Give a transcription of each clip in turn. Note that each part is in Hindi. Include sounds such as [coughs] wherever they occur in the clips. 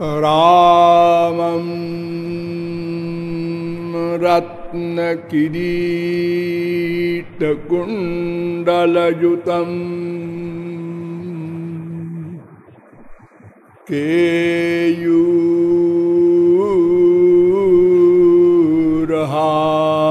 रामं रत्नकिरीटकुण्डलयुतम्। केयूरहारान्वितम्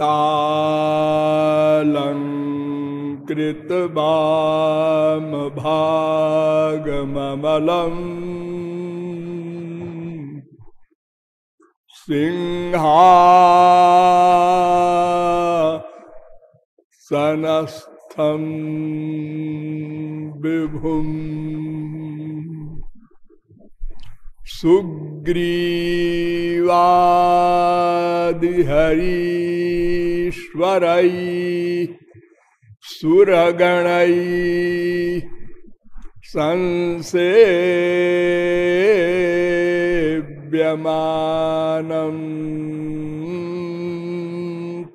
सीतालङ्कृतवामभागममलम् सिंहा सनस्थं विभुम्। सुग्रीवादिहरीश्वरै सुरगणै संसेव्यमानम्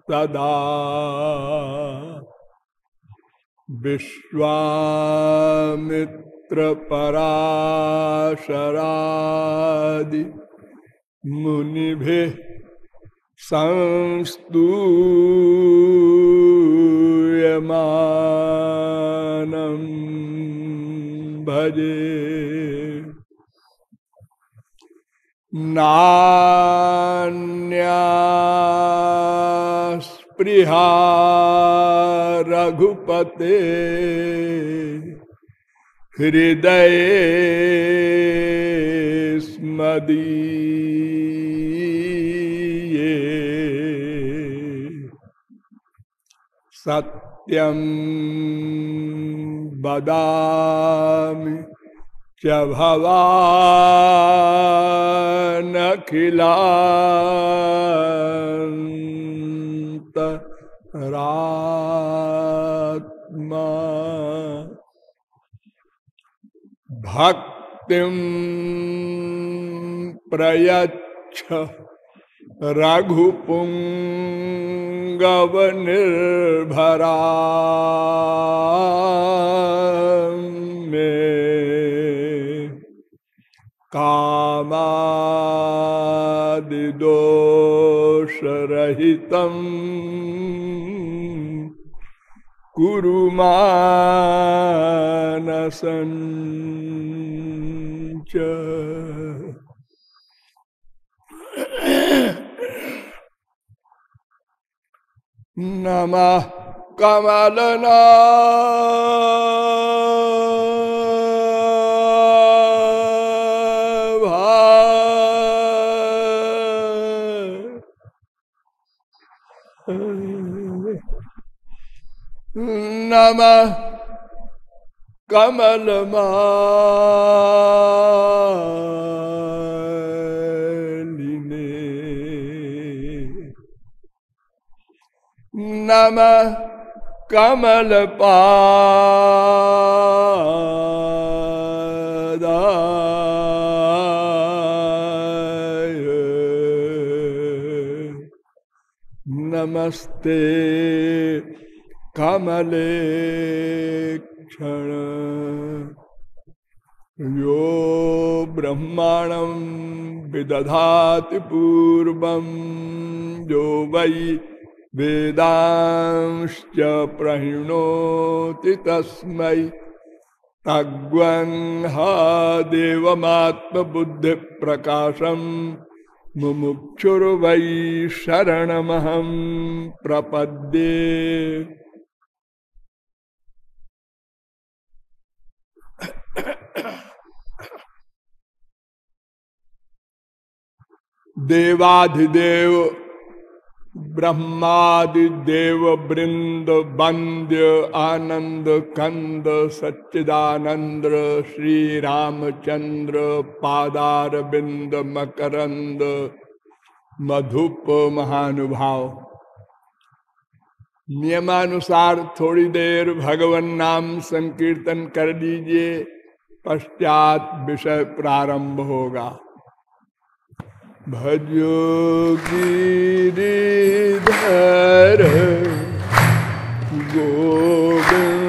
तदा विश्वामित्रपराशरादि मुनिभिः संस्तूयमानं भजे। नान्यास्पृहा रघुपते। हृदय स्मदीये। सत्यं वदामि च भवानखिलान्त रात्मा भक्तिं प्रयच्छ। रघुपुङ्गवनिर्भरा मे कामादिदोषरहितम् कुरु मानसञ्च नमः कमलना नमः कमलमालिने नमः कमलपादाय नमस्ते कमले क्षण यो ब्रह्माणं विदधाति पूर्वं। यो वै वेदांश्च प्रहिणोति तस्मै। तग्वंहा देवमात्मबुद्धिप्रकाशं। मुमुक्षुर्वै शरणमहं प्रपद्ये। देवाधिदेव ब्रह्मादिदेव वृंद वंद्य आनंद कंद सच्चिदानंद श्री रामचंद्र पादार बिंद मकरंद मधुप महानुभाव नियमानुसार थोड़ी देर भगवान नाम संकीर्तन कर लीजिए पश्चात विषय प्रारंभ होगा। भजो गिरिधर रामचंद्र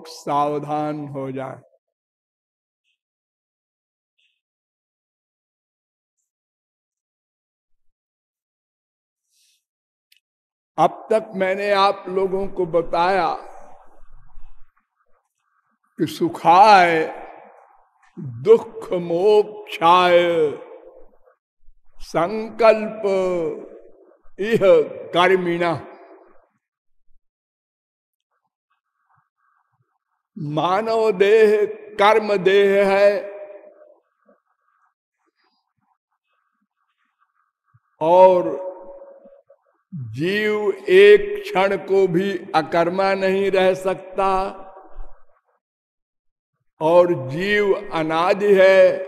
लोग सावधान हो जाए। अब तक मैंने आप लोगों को बताया कि सुखाए, दुख मोक्षाय संकल्प यह कर्मिणा मानव देह, कर्म देह है। और जीव एक क्षण को भी अकर्मा नहीं रह सकता। और जीव अनादि है।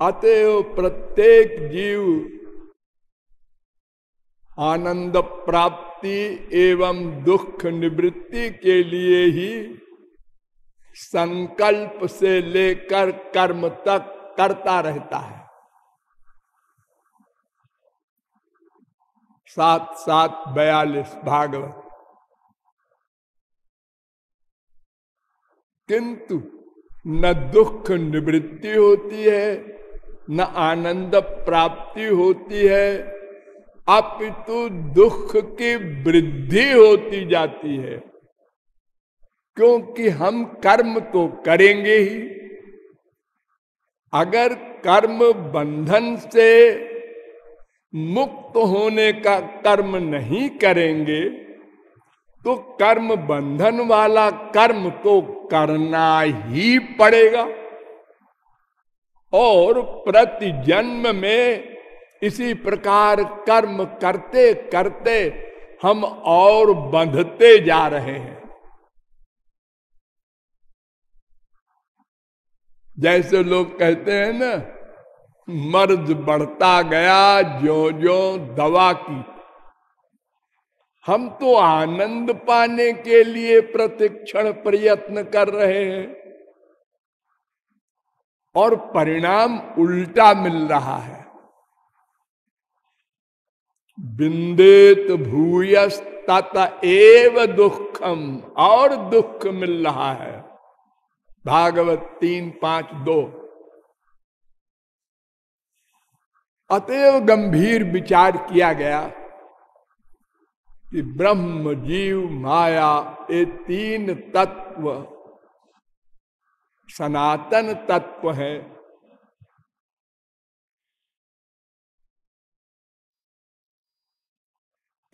अतएव प्रत्येक जीव आनंद प्राप्ति एवं दुख निवृत्ति के लिए ही संकल्प से लेकर कर्म तक करता रहता है। सात सात बयालीस भागवत। किंतु न दुख निवृत्ति होती है, न आनंद प्राप्ति होती है, अपितु दुख की वृद्धि होती जाती है। क्योंकि हम कर्म तो करेंगे ही। अगर कर्म बंधन से मुक्त होने का कर्म नहीं करेंगे तो कर्म बंधन वाला कर्म तो करना ही पड़ेगा। और प्रति जन्म में इसी प्रकार कर्म करते करते हम और बंधते जा रहे हैं। जैसे लोग कहते हैं ना मर्द बढ़ता गया जो जो दवा की। हम तो आनंद पाने के लिए प्रतिक्षण प्रयत्न कर रहे हैं। और परिणाम उल्टा मिल रहा है। बिंदेत भूयस तत एव दुखम, और दुख मिल रहा है। भागवत तीन पाँच दो। अतएव गंभीर विचार किया गया कि ब्रह्म जीव माया ये तीन तत्व सनातन तत्व है।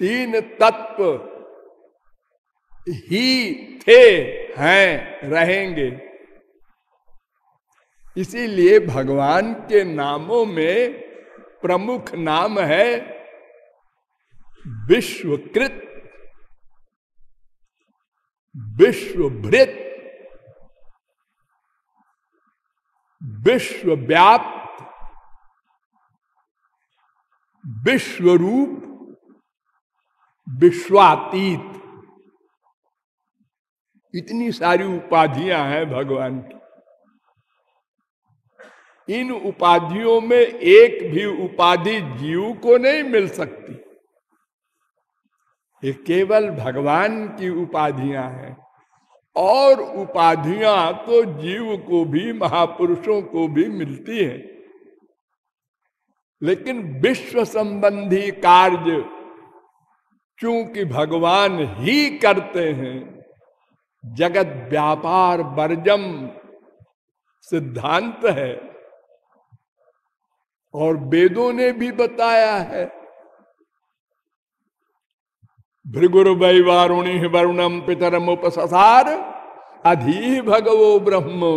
तीन तत्व ही थे, हैं, रहेंगे। इसीलिए भगवान के नामों में प्रमुख नाम है विश्वकृत, विश्वभृत, विश्वव्याप्त, विश्वरूप, विश्वातीत। इतनी सारी उपाधियाँ हैं भगवान की। इन उपाधियों में एक भी उपाधि जीव को नहीं मिल सकती। ये केवल भगवान की उपाधियाँ हैं। और उपाधियाँ तो जीव को भी, महापुरुषों को भी मिलती हैं। लेकिन विश्व संबंधी कार्य, चूँकि भगवान ही करते हैं, जगत व्यापार वर्जम सिद्धांत है। और वेदों ने भी बताया है। भृगुर वै वारुणी वरुणम पितरम उपसार अधी भगवो ब्रह्म।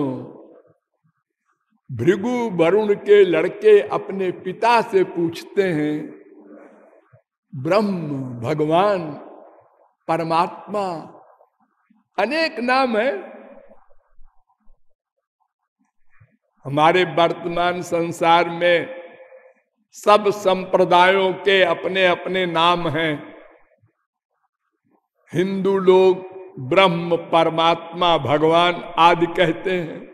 भृगु वरुण के लड़के अपने पिता से पूछते हैं, ब्रह्म, भगवान, परमात्मा, अनेक नाम है। हमारे वर्तमान संसार में सब संप्रदायों के अपने अपने नाम हैं। हिंदू लोग ब्रह्म, परमात्मा, भगवान आदि कहते हैं।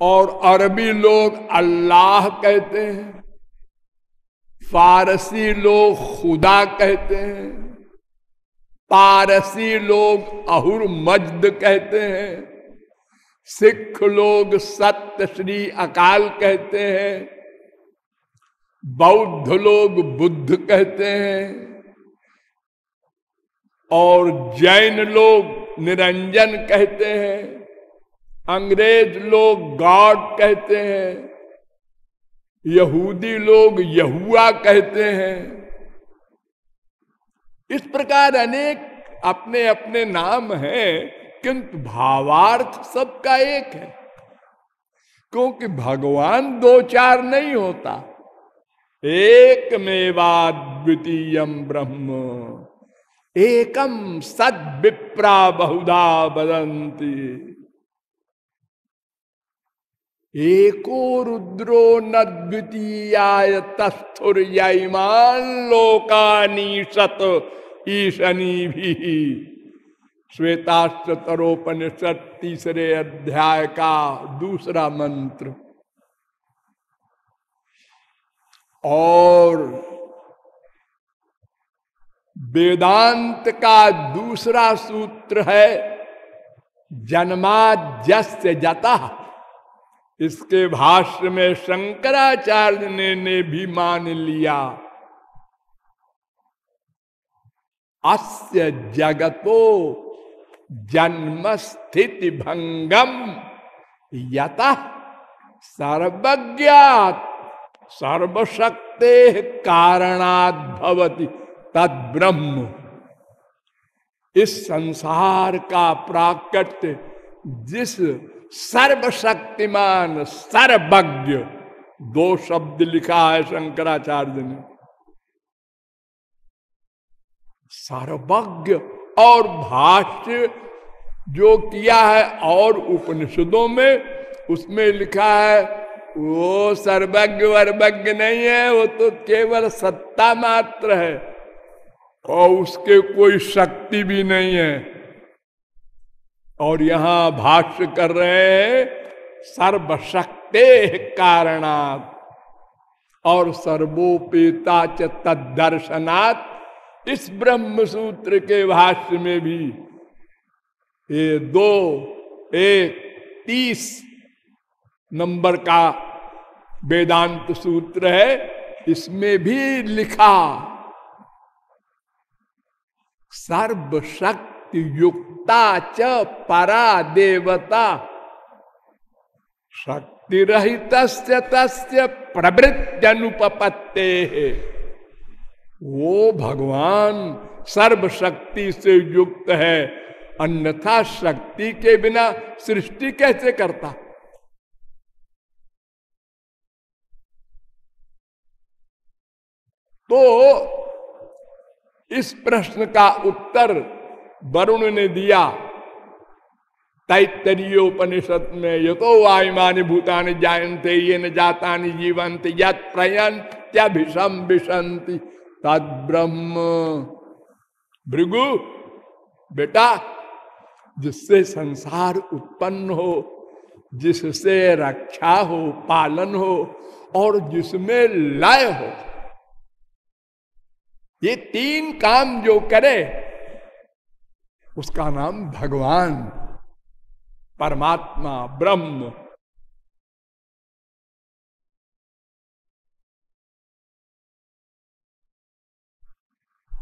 और अरबी लोग अल्लाह कहते हैं। फारसी लोग खुदा कहते हैं। पारसी लोग अहुर मजद कहते हैं। सिख लोग सत्य श्री अकाल कहते हैं, बौद्ध लोग बुद्ध कहते हैं, और जैन लोग निरंजन कहते हैं, अंग्रेज़ लोग गॉड कहते हैं, यहूदी लोग यहुआ कहते हैं। इस प्रकार अनेक अपने अपने नाम हैं किंतु भावार्थ सबका एक है। क्योंकि भगवान दो चार नहीं होता। एक मेवाद्वितीय ब्रह्म एकम सद विप्रा बहुधा बदंती। एको रुद्रो न द्वितीयाय तस्थुर लोकानी सत ईशनी भी श्वेताश्वतरोपनिषद तीसरे अध्याय का दूसरा मंत्र। और वेदांत का दूसरा सूत्र है जन्माद्यस्य जता। इसके भाष्य में शंकराचार्य ने, ने भी मान लिया। अस्य जगतो जन्म स्थिति भंगम यत सर्वज्ञात सर्वशक्ते कारणात भवति तद ब्रह्म इस संसार का प्राकट्य, जिस सर्वशक्तिमान सर्वज्ञ, दो शब्द लिखा है शंकराचार्य ने। सर्वज्ञ और भाष्य जो किया है और उपनिषदों में, उसमें लिखा है, वो सर्वज्ञ वर्वज्ञ नहीं है, वो तो केवल सत्ता मात्र है और उसके कोई शक्ति भी नहीं है। और यहाँ भाष्य कर रहे हैं, सर्वशक्ते कारणात् और सर्वोपेता च तदर्शनात् इस ब्रह्म सूत्र के भाष्य में भी ये दो, एक, तीस नंबर का वेदांत सूत्र है, इसमें भी लिखा। सर्वशक्ति युक्ता च परा देवता। शक्ति रहित तस्य प्रवृत्ति अनुपत्ते है वो भगवान सर्वशक्ति से युक्त है, अन्यथा शक्ति के बिना सृष्टि कैसे करता? तो इस प्रश्न का उत्तर वरुण ने दिया। तैतरीयोपनिषद में ये तो वायुमानी भूतानि जायन्ते ये न जाता जीवंत यत प्रयंत्यभिषम विशंति तद भृगु, बेटा, जिससे संसार उत्पन्न हो, जिससे रक्षा हो, पालन हो, और जिसमें लय हो, ये तीन काम जो करे, उसका नाम भगवान, परमात्मा, ब्रह्म।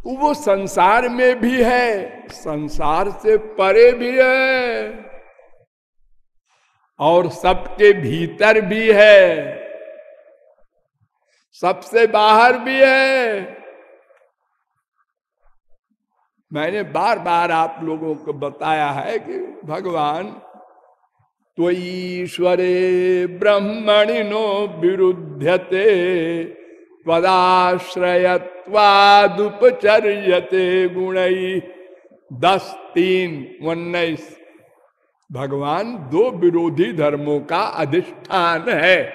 वो संसार में भी है, संसार से परे भी है। और सबके भीतर भी है। सबसे बाहर भी है। मैंने बार बार आप लोगों को बताया है कि भगवान तो ईश्वरे ब्रह्मणिनो विरुद्धते पदाश्रयत्वादुपचर्यते गुण। दस, तीन, उन्नीस। भगवान दो विरोधी धर्मों का अधिष्ठान है।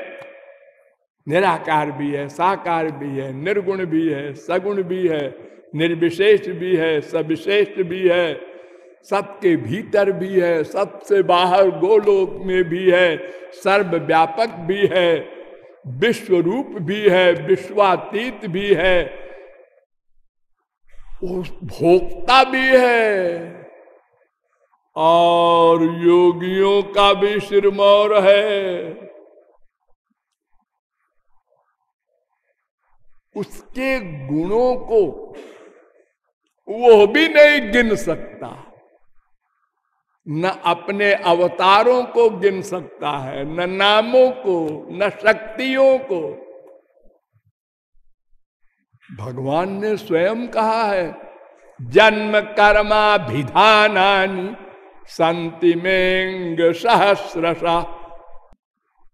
निराकार भी है, साकार भी है, निर्गुण भी है, सगुण भी है, निर्विशेष भी है, सविशेष भी है। सबके भीतर भी है, सबसे बाहर गोलोक में भी है, सर्वव्यापक भी है विश्व रूप भी है, विश्वातीत भी है। भोक्ता भी है। और योगियों का भी सिरमौर है। उसके गुणों को वो भी नहीं गिन सकता। न अपने अवतारों को गिन सकता है, न नामों को, न शक्तियों को। भगवान ने स्वयं कहा है, जन्म कर्माभिधानी संति मेंग सहस्रशा।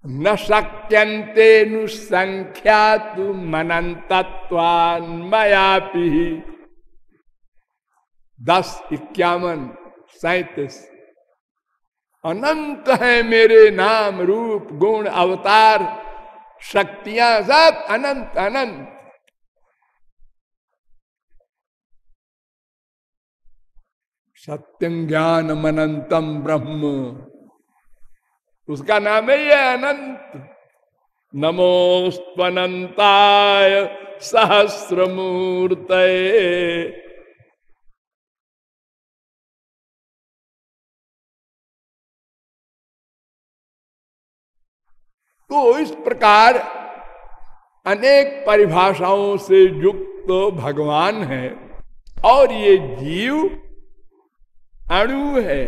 न शक्यंते नुसंख्या तु मनंतत्वान्मयापि दस इक्यावन सैतीस। अनंत है मेरे नाम रूप गुण अवतार, शक्तियाँ सब अनंत अनंत। सत्यं ज्ञान अनंतम ब्रह्म। उसका नाम है ये अनंत। नमोस्तनंताय सहस्रमूर्त तो इस प्रकार अनेक परिभाषाओं से युक्त तो भगवान है और ये जीव अणु है।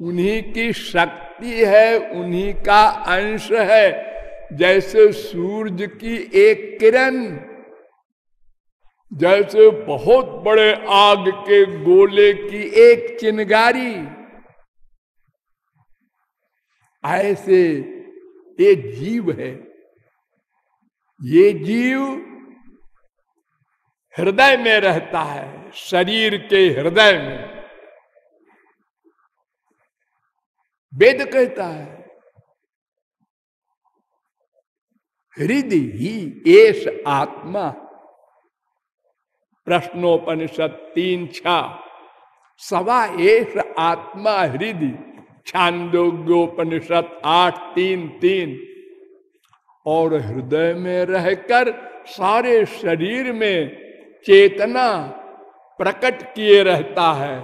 उन्हीं की शक्ति है, उन्हीं का अंश है। जैसे सूरज की एक किरण, जैसे बहुत बड़े आग के गोले की एक चिनगारी ऐसे ये जीव है। ये जीव हृदय में रहता है, शरीर के हृदय में। वेद कहता है, हृदय ही एस आत्मा। प्रश्नोपनिषद तीन छा, सवा एस आत्मा हृदय। छांदोग्योपनिषद आठ, तीन तीन। और हृदय में रहकर सारे शरीर में चेतना प्रकट किए रहता है।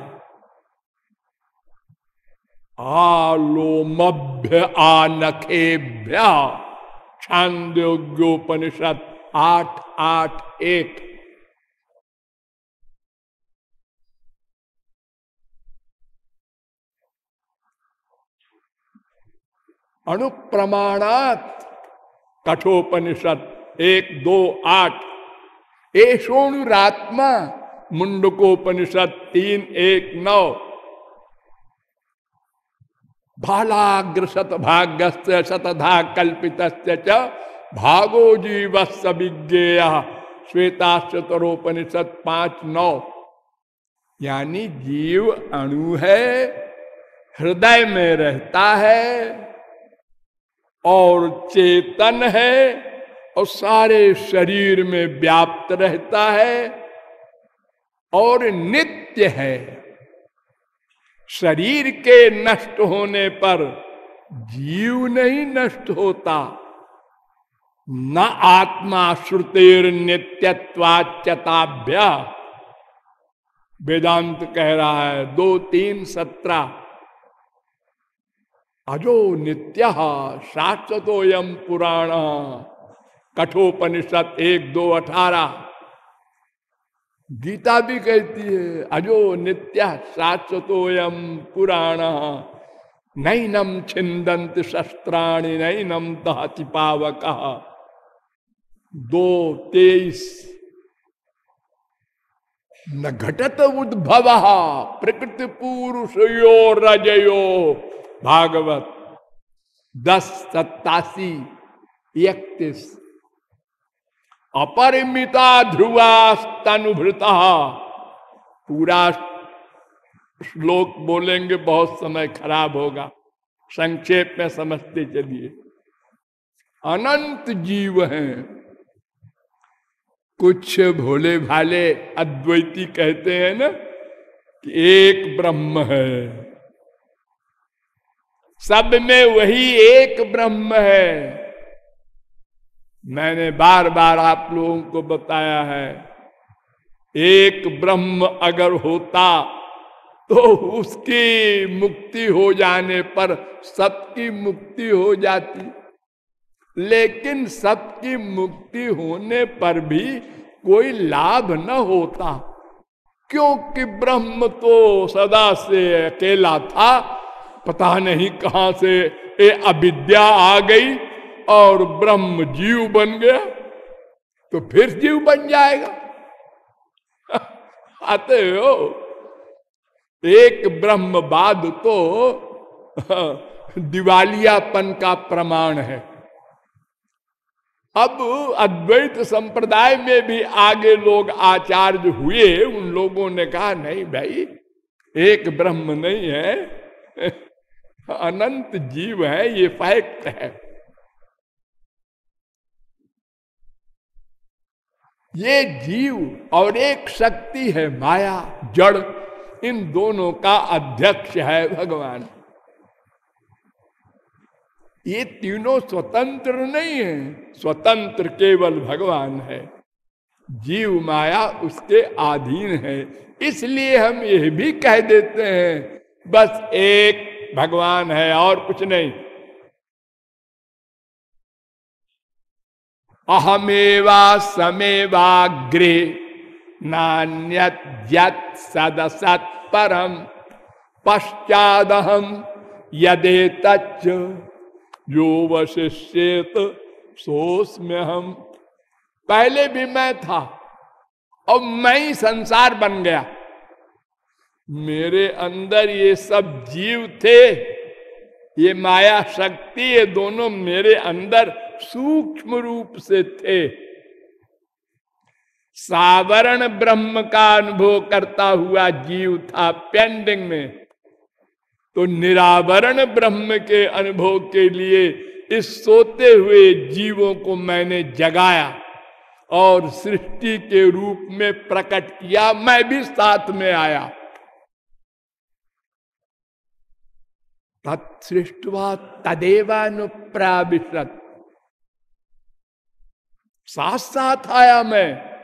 आलोमभ्य आनखेभ्य। छांदोग्योपनिषद आठ आठ एक। अनुप्रमाणात कठोपनिषद एक दो आठ। एशोणुरात्मा मुंडकोपनिषद तीन एक नौ। भालाग्र भाग्य शतधा कल्पित भागो जीव विज्ञेय श्वेताशतरोपनिषद पाँच नौ। यानी जीव अणु है, हृदय में रहता है और चेतन है। और सारे शरीर में व्याप्त रहता है और नित्य है। शरीर के नष्ट होने पर जीव नहीं नष्ट होता, न आत्मा श्रुतिर नित्यत्वाच्यताभ्य। वेदांत कह रहा है, दो तीन सत्रह अजो नित्य शाश्वतोयम पुराण। कठोपनिषद एक, दो, अठारह। गीता भी कहती है, अजो नित्य शाश्वतोयम पुराण। नैनम छिंदंत शस्त्राणी नैनम दहति पावक। दो, तेईस। न घटत उद्भव प्रकृति पुरुष यो रजयो। भागवत दस सत्तासी, इकतीस। अपरिमिता ध्रुवास्तनुभृता पूरा श्लोक बोलेंगे, बहुत समय खराब होगा। संक्षेप में समझते चलिए। अनंत जीव हैं। कुछ भोले भाले अद्वैती कहते हैं ना, कि एक ब्रह्म है। सब में वही एक ब्रह्म है। मैंने बार बार आप लोगों को बताया है, एक ब्रह्म अगर होता तो उसकी मुक्ति हो जाने पर सबकी मुक्ति हो जाती। लेकिन सबकी मुक्ति होने पर भी कोई लाभ न होता, क्योंकि ब्रह्म तो सदा से अकेला था, पता नहीं कहाँ से ये अविद्या आ गई। और ब्रह्म जीव बन गया तो फिर जीव बन जाएगा। [laughs] आते हो, एक ब्रह्मवाद तो [laughs] दिवालियापन का प्रमाण है। अब अद्वैत संप्रदाय में भी आगे लोग आचार्य हुए, उन लोगों ने कहा, नहीं भाई, एक ब्रह्म नहीं है, [laughs] अनंत जीव है, ये फैक्ट है। ये जीव और एक शक्ति है माया, जड़। इन दोनों का अध्यक्ष है भगवान। ये तीनों स्वतंत्र नहीं है, स्वतंत्र केवल भगवान है। जीव माया उसके अधीन है, इसलिए हम यह भी कह देते हैं, बस एक भगवान है और कुछ नहीं। अहमेवा समेवाग्रे नान्यत सदसत परम पश्चादहम यदे तच्च जो वशिष्येत सोस में हम पहले भी मैं था और मैं ही संसार बन गया। मेरे अंदर ये सब जीव थे, ये माया शक्ति, ये दोनों मेरे अंदर सूक्ष्म रूप से थे। सावरण ब्रह्म का अनुभव करता हुआ जीव था पेंडिंग में। तो निरावरण ब्रह्म के अनुभव के लिए इस सोते हुए जीवों को मैंने जगाया और सृष्टि के रूप में प्रकट किया। मैं भी साथ में आया। तत्सृष्टवा तदेवानुप्राविशत। साथ साथ आया मैं।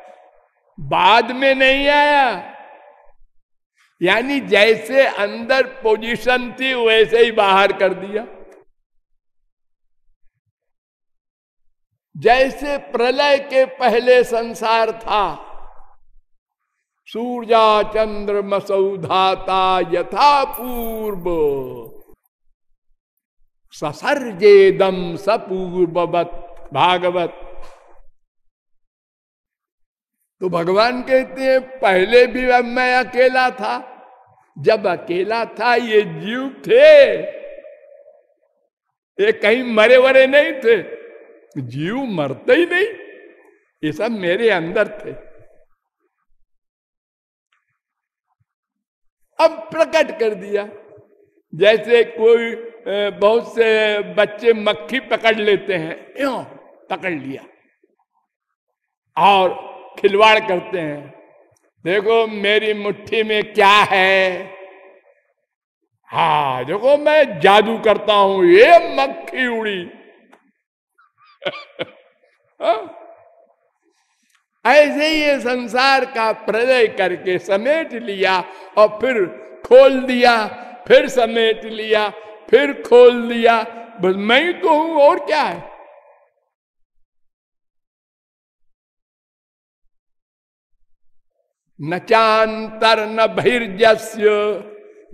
बाद में नहीं आया। यानी जैसे अंदर पोजीशन थी, वैसे ही बाहर कर दिया। जैसे प्रलय के पहले संसार था, सूर्या चंद्र मसौधाता यथा पूर्व। ससर्जेदम सपूर्ववत भागवत। तो भगवान कहते हैं, पहले भी मैं अकेला था। जब अकेला था, ये जीव थे। ये कहीं मरे वरे नहीं थे। जीव मरते ही नहीं। ये सब मेरे अंदर थे। अब प्रकट कर दिया। जैसे कोई बहुत से बच्चे मक्खी पकड़ लेते हैं। यो पकड़ लिया। और खिलवाड़ करते हैं। देखो मेरी मुट्ठी में क्या है? हा, देखो मैं जादू करता हूँ, ये मक्खी उड़ी। [laughs] हाँ? ऐसे ही ये संसार का प्रलय करके समेट लिया और फिर खोल दिया, फिर समेट लिया, फिर खोल दिया। बस मैं ही तो हूँ, और क्या है? न चांतर न बहिर्जस्य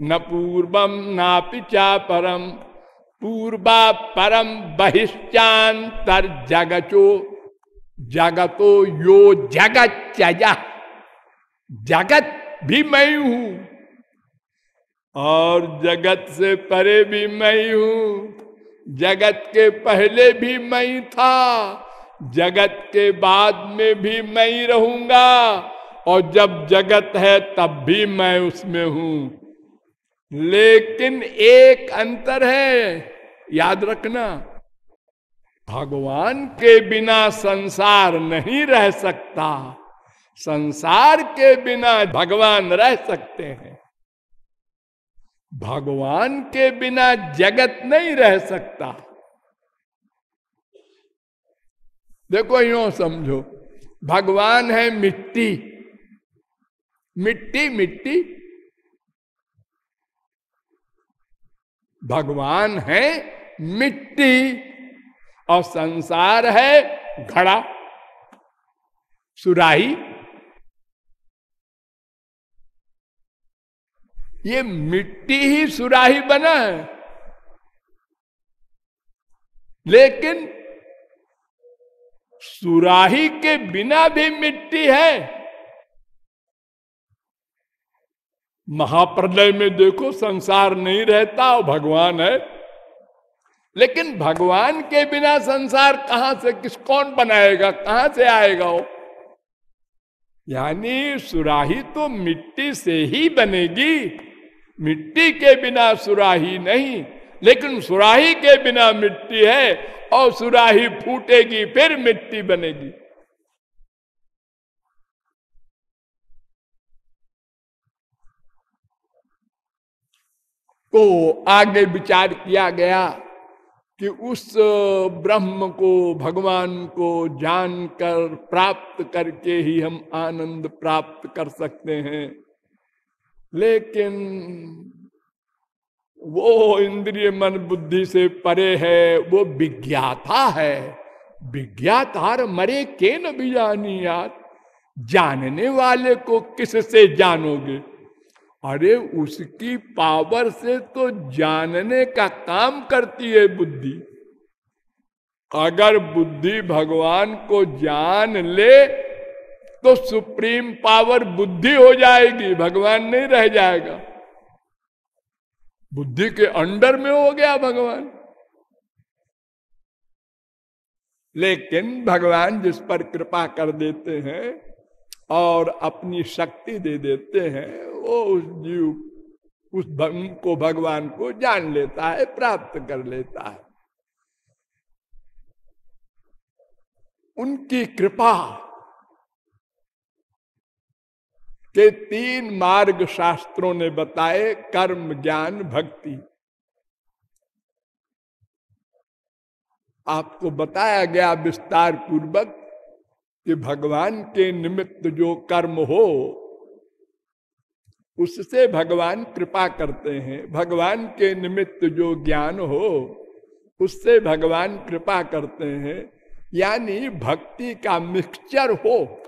न पूर्वम नापिचा परम पूर्वा परम बहिश्चांतर जगचो जगतो यो जगत चजा जगत भी मैं हूँ और जगत से परे भी मैं हूँ, जगत के पहले भी मैं था, जगत के बाद में भी मैं रहूँगा। और जब जगत है तब भी मैं उसमें हूँ। लेकिन एक अंतर है, याद रखना, भगवान के बिना संसार नहीं रह सकता। संसार के बिना भगवान रह सकते हैं। भगवान के बिना जगत नहीं रह सकता। देखो यो समझो, भगवान है मिट्टी। मिट्टी मिट्टी। भगवान है मिट्टी और संसार है घड़ा, सुराही। ये मिट्टी ही सुराही बना है। लेकिन सुराही के बिना भी मिट्टी है। महाप्रलय में देखो संसार नहीं रहता और भगवान है। लेकिन भगवान के बिना संसार कहाँ से, किस कौन बनाएगा, कहाँ से आएगा वो? यानी सुराही तो मिट्टी से ही बनेगी। मिट्टी के बिना सुराही नहीं, लेकिन सुराही के बिना मिट्टी है, और सुराही फूटेगी, फिर मिट्टी बनेगी। को आगे विचार किया गया कि उस ब्रह्म को भगवान को जानकर प्राप्त करके ही हम आनंद प्राप्त कर सकते हैं। लेकिन वो इंद्रिय मन बुद्धि से परे है, वो विज्ञाता है। विज्ञातार मरे के न भी जानने वाले को किससे जानोगे? अरे उसकी पावर से तो जानने का काम करती है बुद्धि। अगर बुद्धि भगवान को जान ले तो सुप्रीम पावर बुद्धि हो जाएगी, भगवान नहीं रह जाएगा। बुद्धि के अंडर में हो गया भगवान। लेकिन भगवान जिस पर कृपा कर देते हैं और अपनी शक्ति दे देते हैं, वो उस जीव, उस को भगवान को जान लेता है, प्राप्त कर लेता है। उनकी कृपा के तीन मार्ग शास्त्रों ने बताए, कर्म, ज्ञान, भक्ति। आपको बताया गया विस्तार पूर्वक कि भगवान के निमित्त जो कर्म हो, उससे भगवान कृपा करते हैं। भगवान के निमित्त जो ज्ञान हो, उससे भगवान कृपा करते हैं। यानी भक्ति का मिक्सचर हो।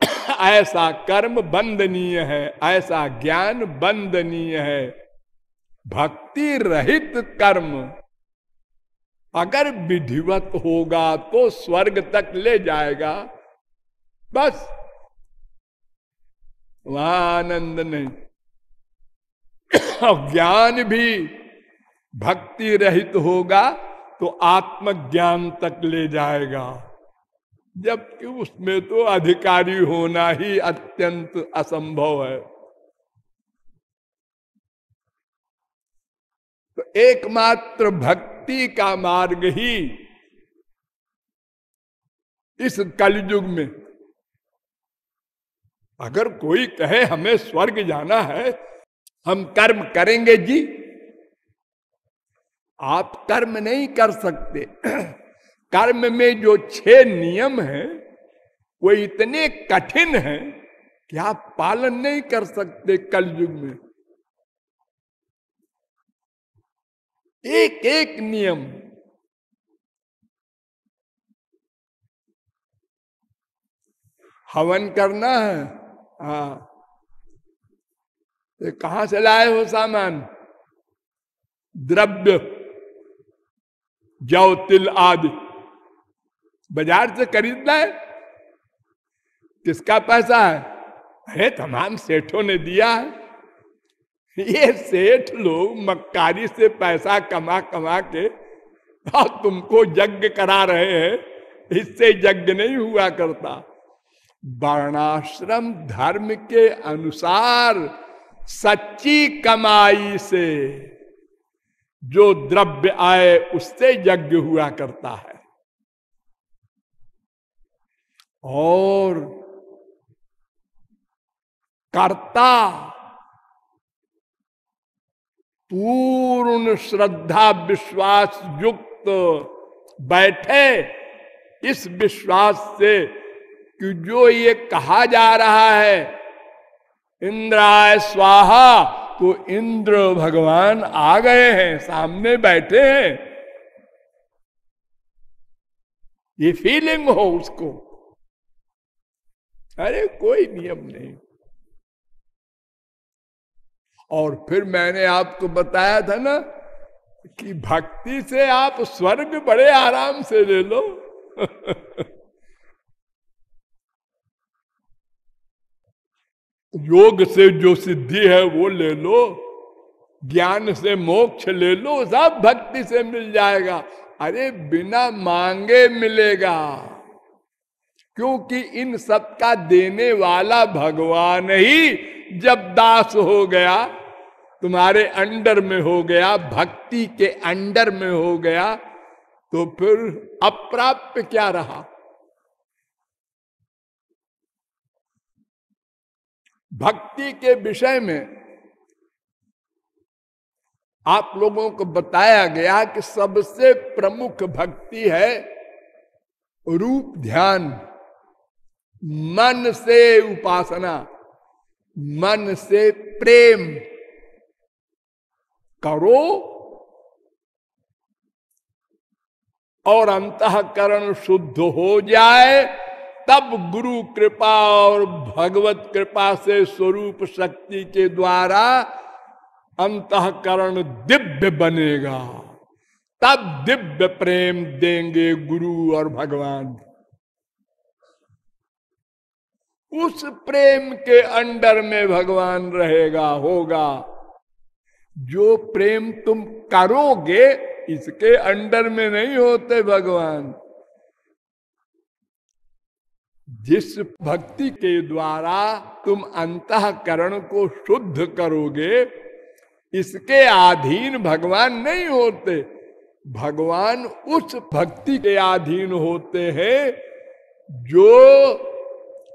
[coughs] ऐसा कर्म बंदनीय है, ऐसा ज्ञान बंदनीय है। भक्ति रहित कर्म अगर विधिवत होगा तो स्वर्ग तक ले जाएगा। बस। वहाँ आनंद नहीं ज्ञान भी भक्ति रहित होगा तो आत्मज्ञान तक ले जाएगा। जबकि उसमें तो अधिकारी होना ही अत्यंत असंभव है। तो एकमात्र भक्ति का मार्ग ही इस कलयुग में। अगर कोई कहे, हमें स्वर्ग जाना है, हम कर्म करेंगे जी। आप कर्म नहीं कर सकते। [clears throat] कर्म में जो छह नियम हैं, वो इतने कठिन हैं कि आप पालन नहीं कर सकते कलयुग में। एक एक नियम। हवन करना है, हा। तो कहाँ से लाए हो सामान? द्रव्य। जौ तिल आदि। बाज़ार से खरीदना है? किसका पैसा है? अरे, तमाम सेठों ने दिया है। ये सेठ लोग मक्कारी से पैसा कमा कमा के और तुमको यज्ञ करा रहे हैं, इससे यज्ञ नहीं हुआ करता। वर्णाश्रम धर्म के अनुसार सच्ची कमाई से जो द्रव्य आए, उससे यज्ञ हुआ करता है। और कर्ता पूर्ण श्रद्धा विश्वास युक्त बैठे इस विश्वास से कि जो ये कहा जा रहा है, इंद्राय स्वाहा तो इंद्र भगवान आ गए हैं, सामने बैठे हैं। ये फीलिंग हो उसको। अरे कोई नियम नहीं। और फिर मैंने आपको बताया था ना कि भक्ति से आप स्वर्ग बड़े आराम से ले लो। [laughs] योग से जो सिद्धि है वो ले लो, ज्ञान से मोक्ष ले लो, सब भक्ति से मिल जाएगा। अरे बिना मांगे मिलेगा, क्योंकि इन सब का देने वाला भगवान ही जब दास हो गया तुम्हारे अंडर में हो गया, भक्ति के अंडर में हो गया तो फिर अप्राप्य क्या रहा? भक्ति के विषय में आप लोगों को बताया गया कि सबसे प्रमुख भक्ति है रूप ध्यान, मन से उपासना, मन से प्रेम। करो। और अंतकरण शुद्ध हो जाए, तब गुरु कृपा और भगवत कृपा से स्वरूप शक्ति के द्वारा अंतकरण दिव्य बनेगा। तब दिव्य प्रेम देंगे गुरु और भगवान। उस प्रेम के अंडर में भगवान रहेगा, होगा। जो प्रेम तुम करोगे, इसके अंडर में नहीं होते भगवान। जिस भक्ति के द्वारा तुम अंतकरण को शुद्ध करोगे, इसके अधीन भगवान नहीं होते। भगवान उस भक्ति के अधीन होते हैं, जो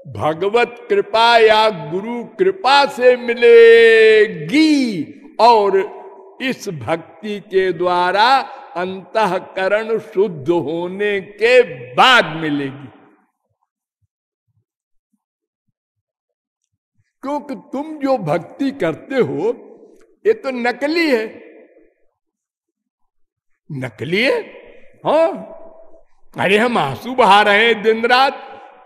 भगवत कृपा या गुरु कृपा से मिलेगी। और इस भक्ति के द्वारा अंतकरण शुद्ध होने के बाद मिलेगी। क्योंकि तुम जो भक्ति करते हो, ये तो नकली है। नकली है? हाँ। अरे, हम आँसू बहा रहे हैं दिन रात।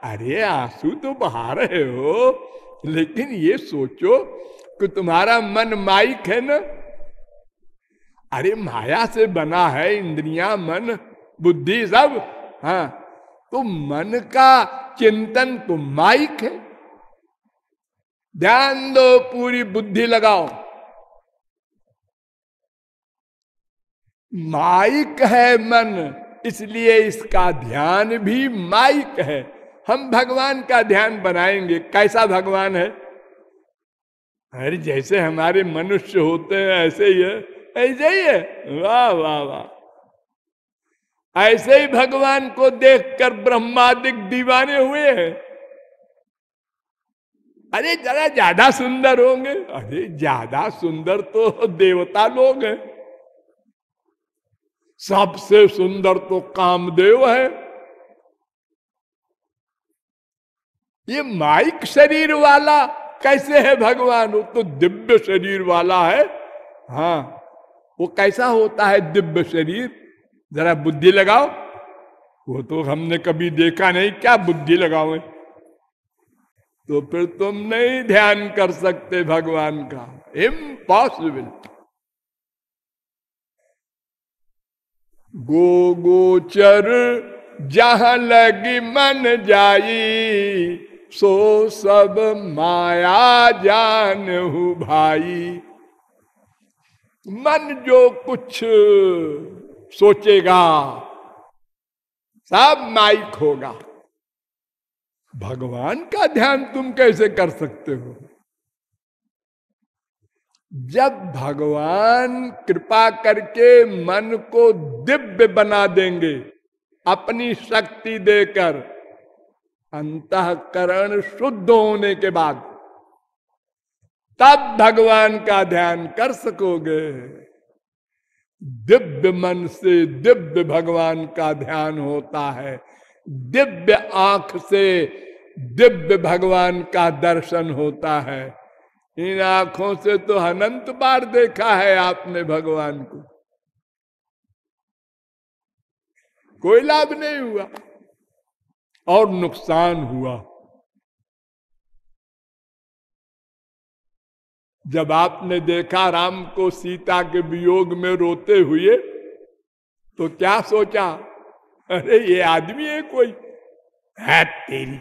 अरे, आँसू तो बहा रहे हो, लेकिन ये सोचो कि तुम्हारा मन माइक है ना? अरे माया से बना है इंद्रिया मन, बुद्धि सब हाँ। तो मन का चिंतन तो माइक है। ध्यान दो, पूरी बुद्धि लगाओ। माइक है मन, इसलिए इसका ध्यान भी माइक है। हम भगवान का ध्यान बनाएँगे। कैसा भगवान है? अरे जैसे हमारे मनुष्य होते हैं, ऐसे ही है। ऐसे ही है। वाह वाह वाह। ऐसे ही भगवान को देखकर ब्रह्मादिक दीवाने हुए हैं। अरे जरा ज़्यादा सुंदर होंगे। अरे ज़्यादा सुंदर तो देवता लोग हैं। सबसे सुंदर तो कामदेव है। ये माइक शरीर वाला कैसे है भगवान? वो तो दिव्य शरीर वाला है। हाँ वो कैसा होता है दिव्य शरीर? जरा बुद्धि लगाओ। वो तो हमने कभी देखा नहीं, क्या बुद्धि लगाओ तो फिर तुम नहीं ध्यान कर सकते भगवान का। इम्पॉसिबल गो गोचर जहाँ लगी मन जाई सो सब माया जान हूँ भाई। मन जो कुछ सोचेगा, सब माइक होगा। भगवान का ध्यान तुम कैसे कर सकते हो? जब भगवान कृपा करके मन को दिव्य बना देंगे, अपनी शक्ति देकर अंतकरण शुद्ध होने के बाद तब भगवान का ध्यान कर सकोगे। दिव्य मन से दिव्य भगवान का ध्यान होता है। दिव्य आँख से दिव्य भगवान का दर्शन होता है। इन आँखों से तो अनंत बार देखा है आपने भगवान को। कोई लाभ नहीं हुआ। और नुकसान हुआ। जब आपने देखा राम को सीता के वियोग में रोते हुए तो क्या सोचा? अरे, ये आदमी है कोई? है तेरी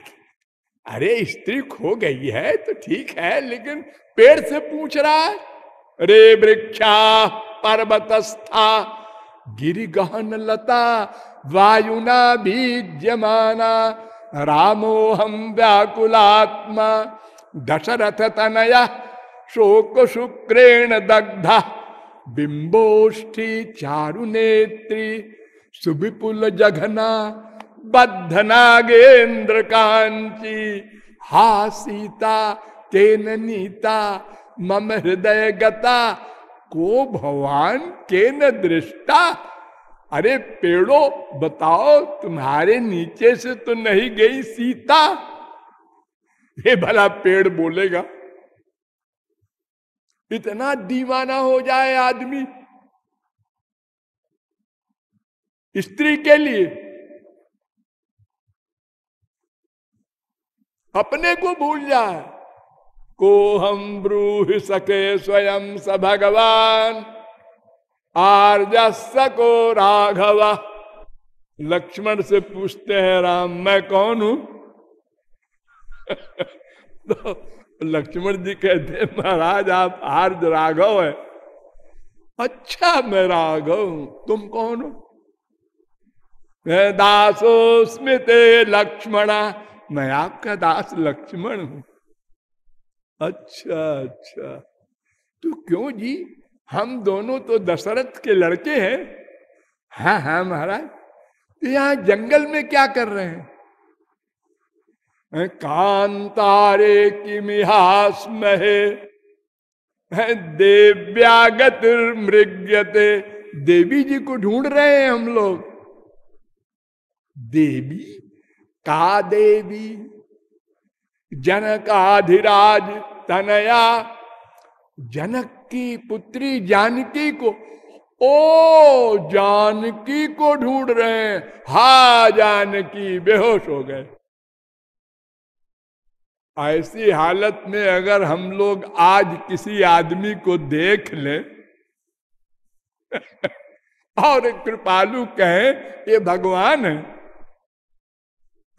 अरे, स्त्री खो गई है तो ठीक है, लेकिन पेड़ से पूछ रहा है। रे वृक्षा, पर्वतस्था गिरी गहन लता वायुना भी जमाना रामो हम व्याकुलात्मा दशरथ तनया शोक शुक्रेण दग्धा बिंबोष्ठी चारु नेत्री सुविपुल जघना बद्ध नागेन्द्र कांची हा सीता केन नीता, मम हृदय गता को भगवान के न दृष्टा? अरे पेड़ो, बताओ, तुम्हारे नीचे से तो नहीं गई सीता? ये भला पेड़ बोलेगा। इतना दीवाना हो जाए आदमी। स्त्री के लिए। अपने को भूल जाए। को हम ब्रूह सके स्वयं स भगवान। आर्जस को राघव। लक्ष्मण से पूछते हैं, राम, मैं कौन हूँ? [laughs] तो लक्ष्मण जी कहते महाराज, आप आर्ज राघव है। अच्छा मैं राघव हूँ। तुम कौन हो? मैं दासो स्मित लक्ष्मण। मैं आपका दास लक्ष्मण हूँ। अच्छा अच्छा। तो क्यों जी? हम दोनों तो दशरथ के लड़के हैं। हाँ हाँ महाराज। तो यहाँ जंगल में क्या कर रहे हैं? कांतारे की मिहास महे। देव्यागत मृग्यते। देवी जी को ढूंढ रहे हैं हम लोग। देवी? का देवी? जनकाधिराज तनया? जनक की पुत्री जानकी को, ओ जानकी को ढूंढ रहे हैं। हा जानकी, बेहोश हो गए। ऐसी हालत में अगर हम लोग आज किसी आदमी को देख ले, [laughs] और कृपालु कहे, ये भगवान है।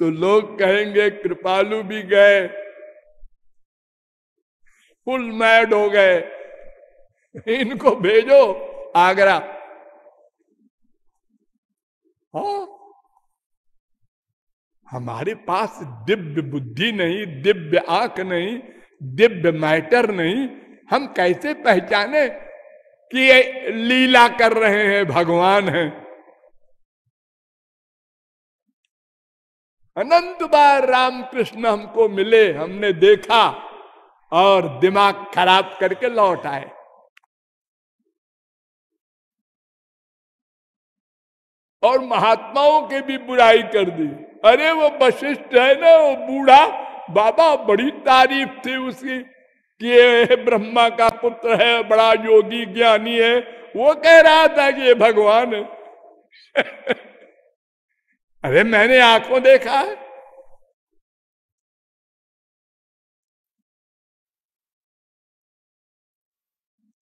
तो लोग कहेंगे, कृपालु भी गए, फुल मैड हो गए। इनको भेजो आगरा। हाँ। हमारे पास दिव्य बुद्धि नहीं, दिव्य आँख नहीं, दिव्य मैटर नहीं। हम कैसे पहचाने कि ये लीला कर रहे हैं, भगवान हैं? अनंत बार रामकृष्ण हमको मिले, हमने देखा और दिमाग खराब करके लौट आए। और महात्माओं के भी बुराई कर दी। अरे वो वशिष्ठ है ना, वो बूढ़ा। बाबा, बड़ी तारीफ़ थी उसकी कि ब्रह्मा का पुत्र है, बड़ा योगी, ज्ञानी है। वो कह रहा था कि ये भगवान है। [laughs] अरे मैंने आँखों देखा है।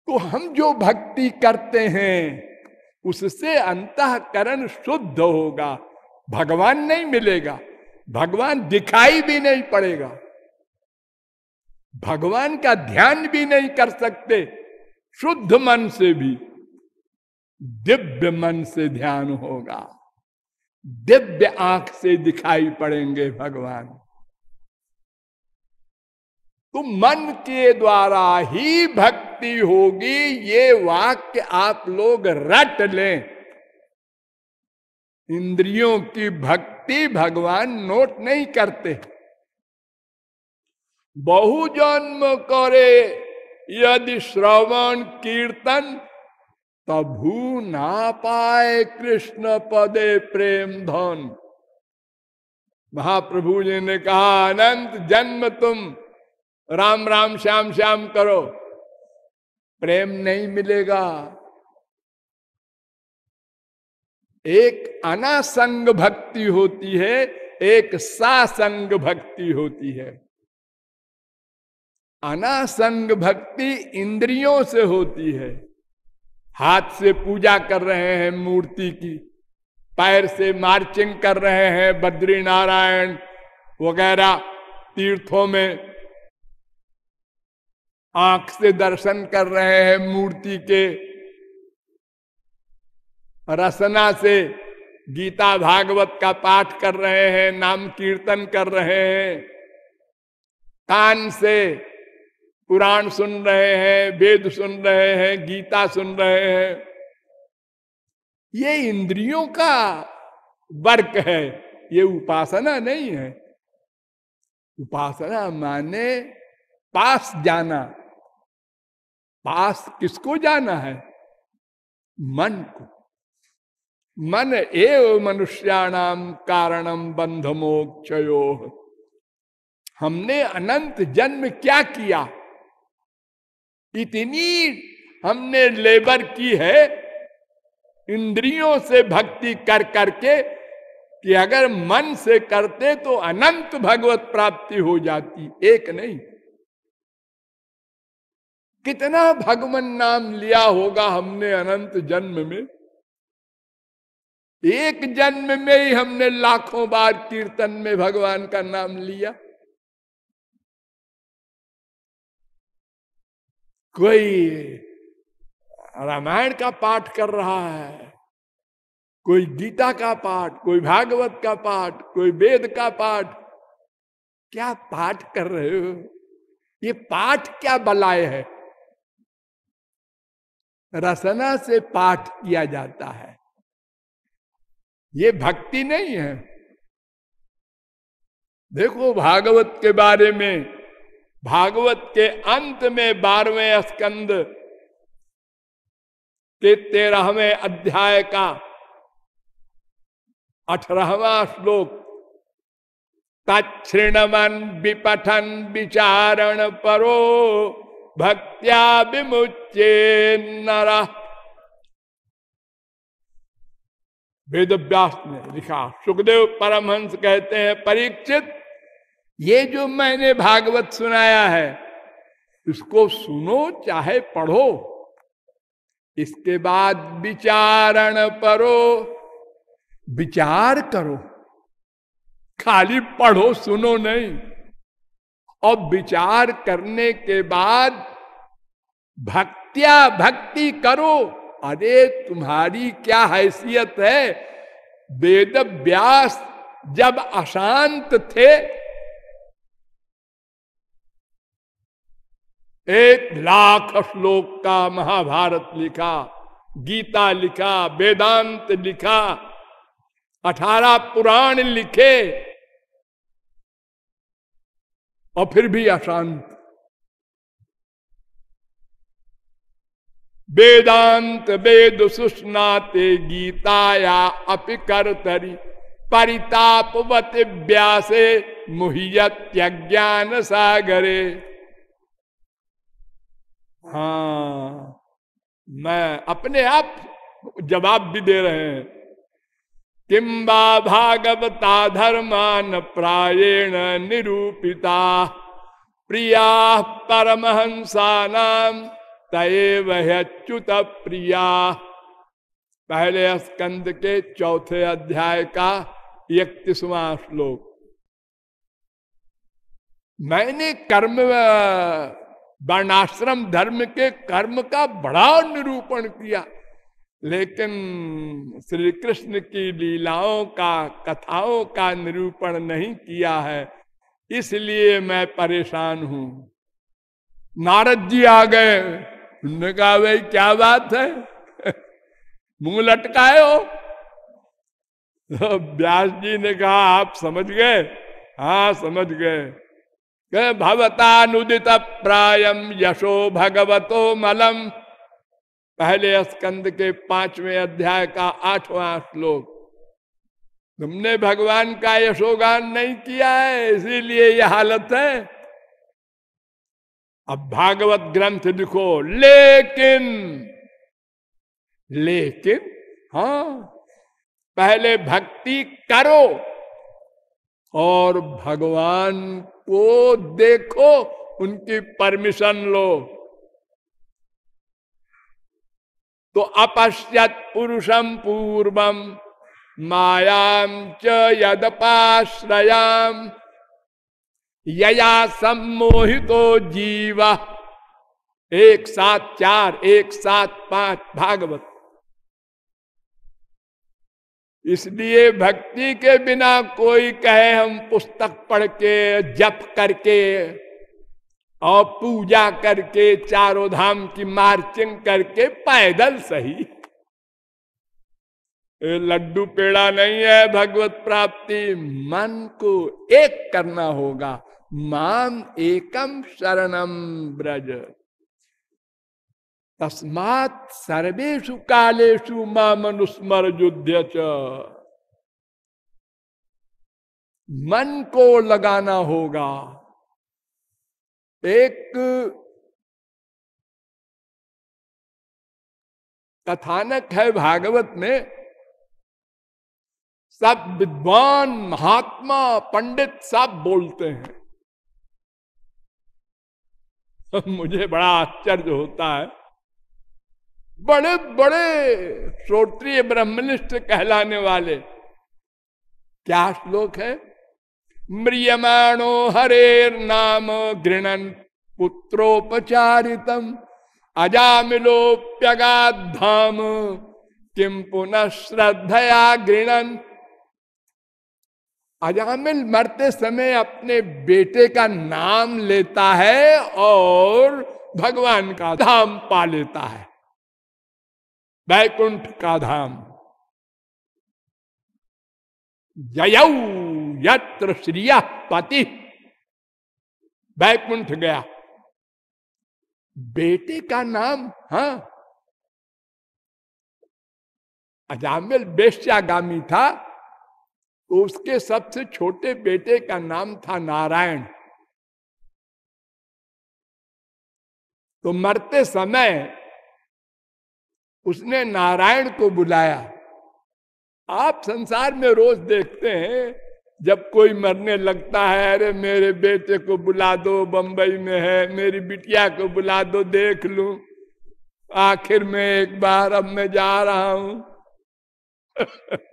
तो हम जो भक्ति करते हैं उससे अंतकरण शुद्ध होगा, भगवान नहीं मिलेगा, भगवान दिखाई भी नहीं पड़ेगा। भगवान का ध्यान भी नहीं कर सकते, शुद्ध मन से भी, दिव्य मन से ध्यान होगा, दिव्य आँख से दिखाई पड़ेंगे भगवान। तो मन के द्वारा ही भक्ति होगी, ये वाक्य आप लोग रट लें। इंद्रियों की भक्ति भगवान नोट नहीं करते। बहु जन्म करे, यदि श्रवण कीर्तन, तभू ना पाए कृष्ण पदे प्रेम धन। महाप्रभु जी ने कहा, अनंत जन्म तुम राम राम श्याम श्याम करो। प्रेम नहीं मिलेगा। एक अनासंग भक्ति होती है, एक सासंग भक्ति होती है। अनासंग भक्ति इंद्रियों से होती है। हाथ से पूजा कर रहे हैं मूर्ति की, पैर से मार्चिंग कर रहे हैं बद्री नारायण वगैरह तीर्थों में। आँख से दर्शन कर रहे हैं मूर्ति के। रसना से गीता भागवत का पाठ कर रहे हैं, नाम कीर्तन कर रहे हैं। कान से पुराण सुन रहे हैं, वेद सुन रहे हैं, गीता सुन रहे हैं। ये इंद्रियों का वर्क है, ये उपासना नहीं है। उपासना माने पास जाना। पास किसको जाना है? मन को। मन एव मनुष्याणाम कारणम बंध मोक्षयो हमने अनंत जन्म क्या किया? इतनी हमने लेबर की है, इंद्रियों से भक्ति कर करके कि अगर मन से करते तो अनंत भगवत प्राप्ति हो जाती। एक नहीं। कितना भगवान नाम लिया होगा हमने अनंत जन्म में? एक जन्म में ही हमने लाखों बार कीर्तन में भगवान का नाम लिया। कोई रामायण का पाठ कर रहा है, कोई गीता का पाठ, कोई भागवत का पाठ, कोई वेद का पाठ, क्या पाठ कर रहे हो? ये पाठ क्या बलाय है? रसना से पाठ किया जाता है। ये भक्ति नहीं है। देखो भागवत के बारे में। भागवत के अंत में बारहवें स्कंद के तेरहवें अध्याय का अठारहवा श्लोक तृणमन विपठन विचारण परो। भक्त्या विमुचे नर। वेद व्यास ने लिखा, सुखदेव परमहंस कहते हैं, परीक्षित, ये जो मैंने भागवत सुनाया है, इसको सुनो, चाहे पढ़ो। इसके बाद विचारण परो। विचार करो। खाली पढ़ो, सुनो नहीं। और विचार करने के बाद भक्तिया भक्ति करो। अरे, तुम्हारी क्या हैसियत है? वेद व्यास जब अशांत थे, एक लाख श्लोक का महाभारत लिखा, गीता लिखा, वेदांत लिखा, अठारह पुराण लिखे, और फिर भी अशांत। वेदांत वेद सुस्नाते गीताया अपि करतरी, परितापवत व्यासे मुहियत ज्ञान सागरे हाँ मैं अपने आप जवाब भी दे रहे हैं। किम्बा भागवता धर्मान प्रायेण निरूपिता, प्रिया परमहंसा नाम तयच्युत प्रिया। पहले स्कंद के चौथे अध्याय का इकतीसवा श्लोक। मैंने कर्म, वर्णाश्रम धर्म के कर्म का बड़ा निरूपण किया, लेकिन श्री कृष्ण की लीलाओं का, कथाओं का निरूपण नहीं किया है, इसलिए मैं परेशान हूँ। नारद जी आ गए। उन्होंने कहा, भाई, क्या बात है? [laughs] मुँह लटकाए हो? तो व्यास जी ने कहा, आप समझ गए? हाँ समझ गए। भवतानुदित प्रायम यशो भगवतो मलम। पहले स्कंद के पाँचवें अध्याय का आठवां श्लोक। तुमने भगवान का यशोगान नहीं किया है, इसीलिए यह हालत है। अब भागवत ग्रंथ लिखो, लेकिन लेकिन हाँ पहले भक्ति करो और भगवान को देखो, उनकी परमिशन लो। तो अपश्यत पुरुषम पूर्वम मायाम च यदपाश्रयाम यया सम्मोहितो जीव। एक सात चार, एक सात पाँच, भागवत। इसलिए भक्ति के बिना कोई कहे हम पुस्तक पढ़ के जप करके और पूजा करके, चारों धाम की मार्चिंग करके पैदल सही। लड्डू पेड़ा नहीं है भगवत प्राप्ति, मन को एक करना होगा। मान एकम शरणम ब्रज तस्मात सर्वेशु कालेशु माँ मनुस्मर युद्ध मन को लगाना होगा। एक कथानक है भागवत में, सब विद्वान महात्मा पंडित सब बोलते हैं। [laughs] मुझे बड़ा आश्चर्य होता है। बड़े बड़े श्रोत्रीय ब्रह्मनिष्ठ कहलाने वाले। क्या श्लोक है? म्रियमाणो हरेर नाम गृणन पुत्रोपचारितम अजामिलोप्यगाधाम किम पुनः श्रद्धया गृणन अजामिल मरते समय अपने बेटे का नाम लेता है और भगवान का धाम पा लेता है। बैकुंठ का धाम। जयऊ यत्र श्रिया पति। बैकुंठ गया। बेटे का नाम हाँ। अजामिल बेश्यागामी था। उसके सबसे छोटे बेटे का नाम था नारायण। तो मरते समय उसने नारायण को बुलाया। आप संसार में रोज देखते हैं, जब कोई मरने लगता है, अरे मेरे बेटे को बुला दो, बंबई में है, मेरी बिटिया को बुला दो, देख लू। आखिर में एक बार अब मैं जा रहा हूँ। [laughs]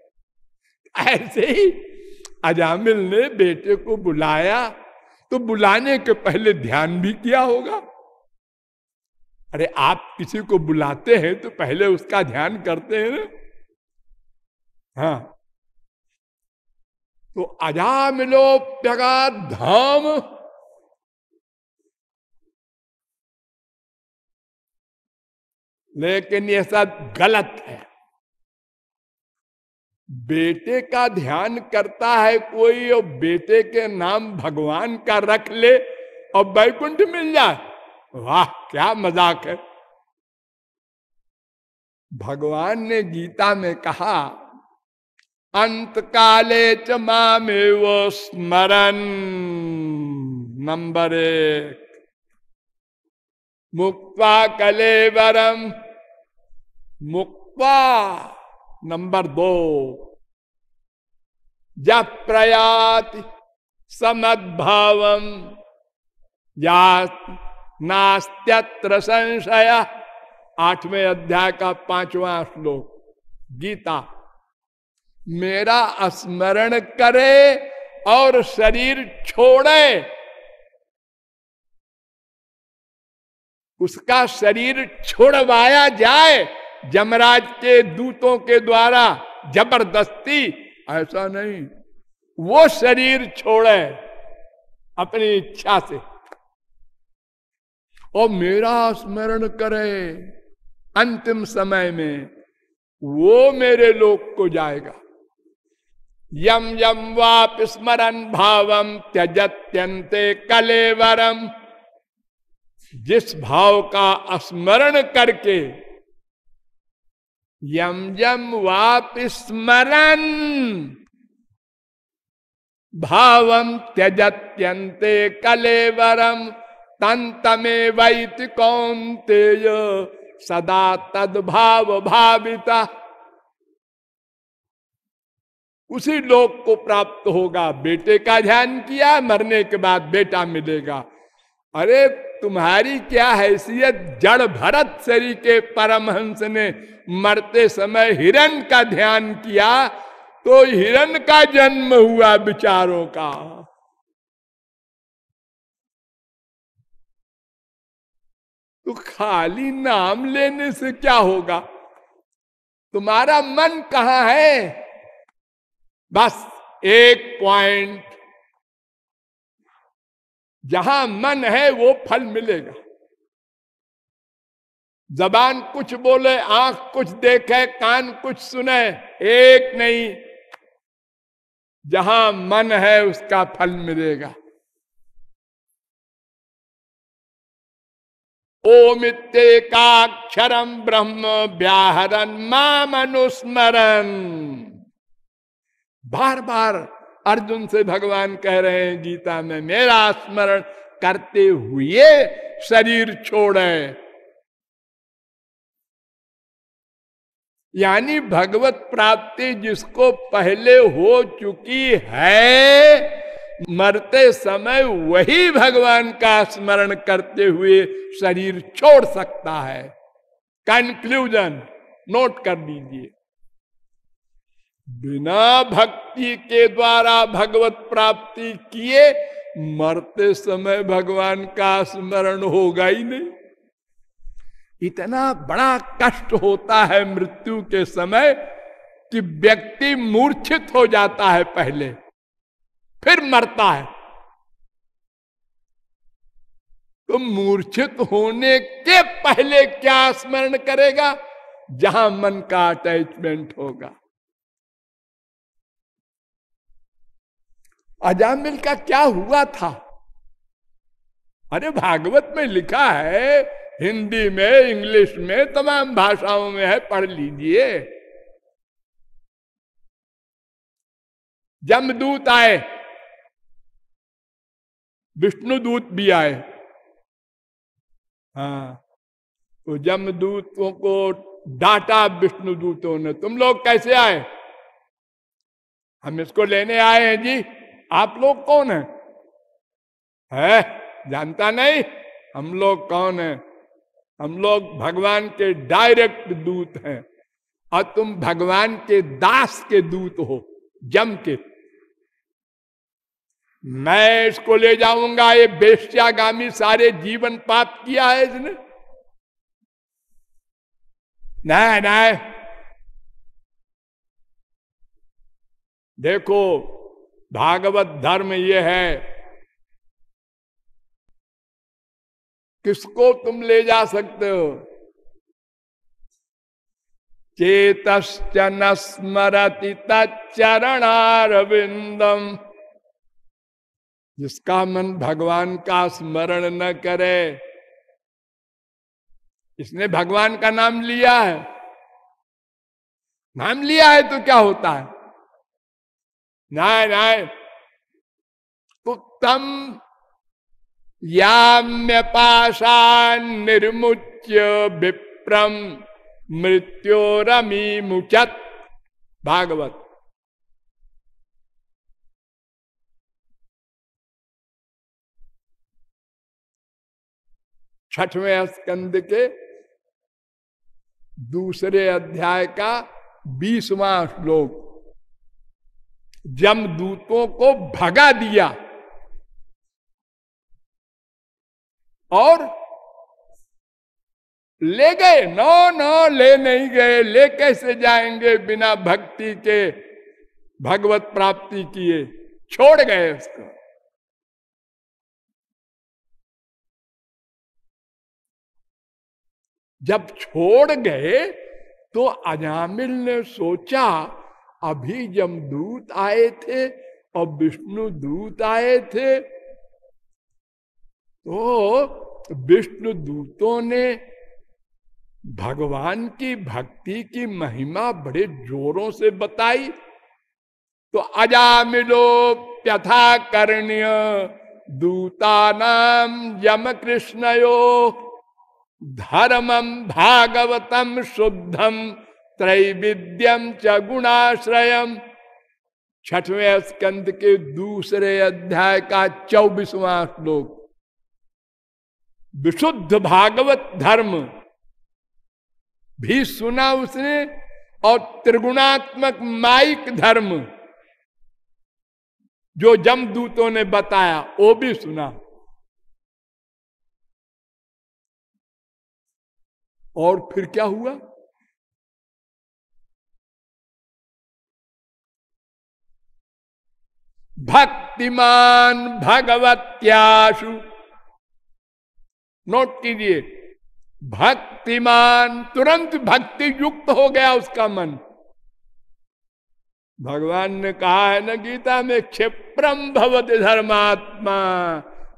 ऐसे ही अजामिल ने बेटे को बुलाया तो बुलाने के पहले ध्यान भी किया होगा। अरे, आप किसी को बुलाते हैं तो पहले उसका ध्यान करते हैं ना? हाँ। तो अजामिलोप्यगा धाम लेकिन यह सब गलत है। बेटे का ध्यान करता है कोई और बेटे के नाम भगवान का रख ले और बैकुंठ मिल जाए। वाह, क्या मज़ाक है। भगवान ने गीता में कहा अंत काले च मामे वो स्मरण नंबर एक। मुक्ता कलेवरम। मुक्ता नंबर दो जब प्रयात समद्भाव नास्त्यत्र संशय आठवें अध्याय का पांचवा श्लोक गीता मेरा स्मरण करे और शरीर छोड़े उसका शरीर छोड़वाया जाए जमराज के दूतों के द्वारा ज़बरदस्ती, ऐसा नहीं, वो शरीर छोड़े अपनी इच्छा से। और मेरा स्मरण करे अंतिम समय में वो मेरे लोक को जाएगा। यम यम वाप स्मरण भावम त्यजत्यंते कलेवरम। जिस भाव का स्मरण करके यम यम वाप स्मरण भावम त्यजत्यंते कलेवरम तंतमे वैत कौन तेज सदा तदभाव भाविता। उसी लोक को प्राप्त होगा, बेटे का ध्यान किया, मरने के बाद बेटा मिलेगा। अरे, तुम्हारी क्या हैसियत? जड़ भरत शरी के परमहंस ने मरते समय हिरण का ध्यान किया तो हिरण का जन्म हुआ विचारों का। तो खाली नाम लेने से क्या होगा? तुम्हारा मन कहा है? बस एक पॉइंट। जहाँ मन है वो फल मिलेगा। जबान कुछ बोले, आँख कुछ देखे, कान कुछ सुने, एक नहीं। जहाँ मन है, उसका फल मिलेगा। ओमित्येकाक्षरम ब्रह्म व्याहरन माम अनुस्मरण बार बार अर्जुन से भगवान कह रहे हैं, गीता में मेरा स्मरण करते हुए शरीर छोड़े। यानी भगवत प्राप्ति जिसको पहले हो चुकी है, मरते समय वही भगवान का स्मरण करते हुए शरीर छोड़ सकता है। कंक्लूजन नोट कर लीजिए बिना भक्ति के द्वारा भगवत प्राप्ति किए, मरते समय भगवान का स्मरण होगा ही नहीं। इतना बड़ा कष्ट होता है मृत्यु के समय कि व्यक्ति मूर्छित हो जाता है पहले, फिर मरता है। तो मूर्छित होने के पहले क्या स्मरण करेगा? जहाँ मन का अटैचमेंट होगा। अजामिल का क्या हुआ था? अरे भागवत में लिखा है हिंदी में, इंग्लिश में, तमाम भाषाओं में है, पढ़ लीजिए। जमदूत आए। विष्णुदूत भी आए। हाँ तो जमदूतों को डांटा विष्णुदूतों ने। तुम लोग कैसे आए? हम इसको लेने आए हैं जी। आप लोग कौन है? है? जानता नहीं? हम लोग कौन है? हम लोग भगवान के डायरेक्ट दूत हैं। और तुम भगवान के दास के दूत हो, जम के। मैं इसको ले जाऊँगा, ये बेश्यागामी सारे जीवन पाप किया है इसने। नहीं नहीं देखो, भागवत धर्म ये है किसको तुम ले जा सकते हो? चेतश्चन स्मरति तरणारविंदम जिसका मन भगवान का स्मरण न करे। इसने भगवान का नाम लिया है। नाम लिया है तो क्या होता है? नाय नाय। उत्तम याम्य पाशा निर्मुच्य विप्रम मृत्योरमी मुचत भागवत। छठवें स्कंद के दूसरे अध्याय का बीसवां श्लोक। जमदूतों को भगा दिया। और ले गए? नो नो ले नहीं गए। ले कैसे जाएँगे बिना भक्ति के? भगवत प्राप्ति किए। छोड़ गए उसको। जब छोड़ गए तो अजामिल ने सोचा, अभी जमदूत आए थे और विष्णु दूत आए थे। तो विष्णु दूतों ने भगवान की भक्ति की महिमा बड़े जोरों से बताई। तो अजामिलो प्यथा कर्ण्य दूता नाम यम कृष्णयो धर्मम भागवतम शुद्धम त्रैविद्यम च गुणाश्रयम छठवें स्कंद के दूसरे अध्याय का चौबीसवां श्लोक। विशुद्ध भागवत धर्म भी सुना उसने और त्रिगुणात्मक माइक धर्म जो जमदूतों ने बताया, वो भी सुना। और फिर क्या हुआ? भक्तिमान भगवत्याशु नोट कीजिए। भक्तिमान, तुरंत भक्ति युक्त हो गया उसका मन। भगवान ने कहा है ना, गीता में क्षिप्रम भवत धर्मात्मा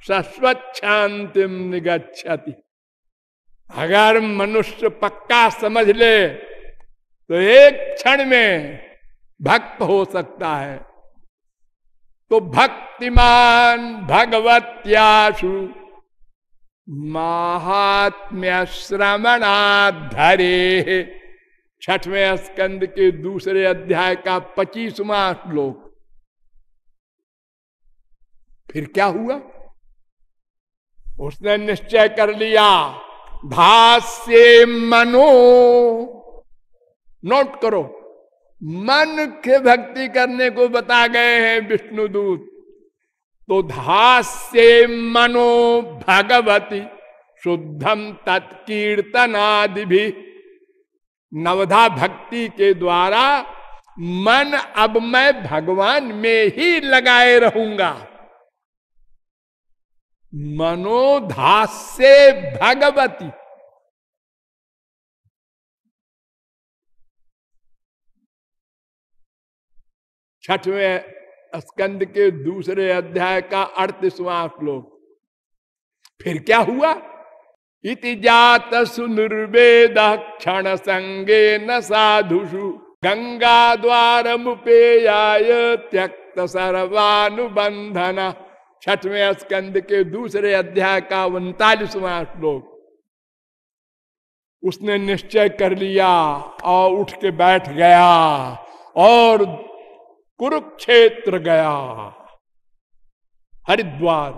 सस्वच्छांतिम निगछति अगर मनुष्य पक्का समझ ले तो एक क्षण में भक्त हो सकता है। तो भक्तिमान भगवत्याशु महात्म्य श्रवणाधरे छठवें स्कंद के दूसरे अध्याय का पच्चीसवा श्लोक। फिर क्या हुआ? उसने निश्चय कर लिया भाष्य मनो। नोट करो, मन के भक्ति करने को बता गए हैं विष्णुदूत। तो धास्य मनो भगवती शुद्धम तत्कीर्तनादि भी नवधा भक्ति के द्वारा मन अब मैं भगवान में ही लगाए रहूँगा। मनोधास से भगवती। छठवें स्कंद के दूसरे अध्याय का अड़तीसवां श्लोक फिर क्या हुआ? इति जात सुनिर्वेद क्षण संगे न साधुषु। गंगा द्वार मुपेयाय त्यक्त सर्वानुबंधन। छठवें स्कंद के दूसरे अध्याय का उनतालीसवां श्लोक। उसने निश्चय कर लिया और उठ के बैठ गया और कुरुक्षेत्र गया। हरिद्वार।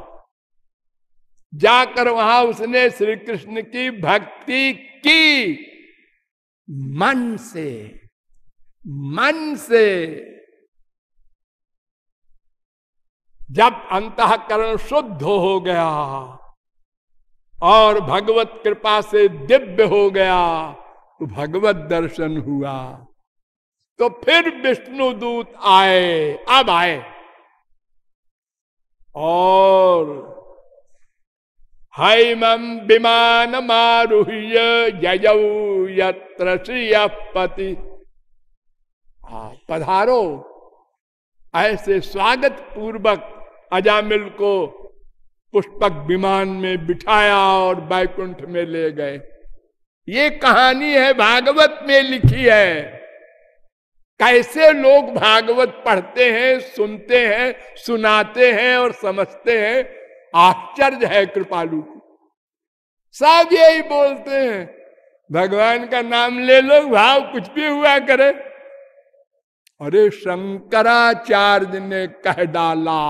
जाकर वहाँ उसने श्री कृष्ण की भक्ति की। मन से मन से। जब अंतकरण शुद्ध हो गया और भगवत कृपा से दिव्य हो गया तो भगवत दर्शन हुआ। तो फिर विष्णु दूत आए। अब आए। और हैमम विमान मारुह्य जयऊ यत्र पति। पधारो। ऐसे स्वागत पूर्वक अजामिल को पुष्पक विमान में बिठाया और बैकुंठ में ले गए। ये कहानी है भागवत में लिखी है। कैसे लोग भागवत पढ़ते हैं, सुनते हैं, सुनाते हैं और समझते हैं? आश्चर्य है कृपालु सब यही बोलते हैं, भगवान का नाम ले लो, भाव कुछ भी हुआ करे। अरे शंकराचार्य ने कह डाला,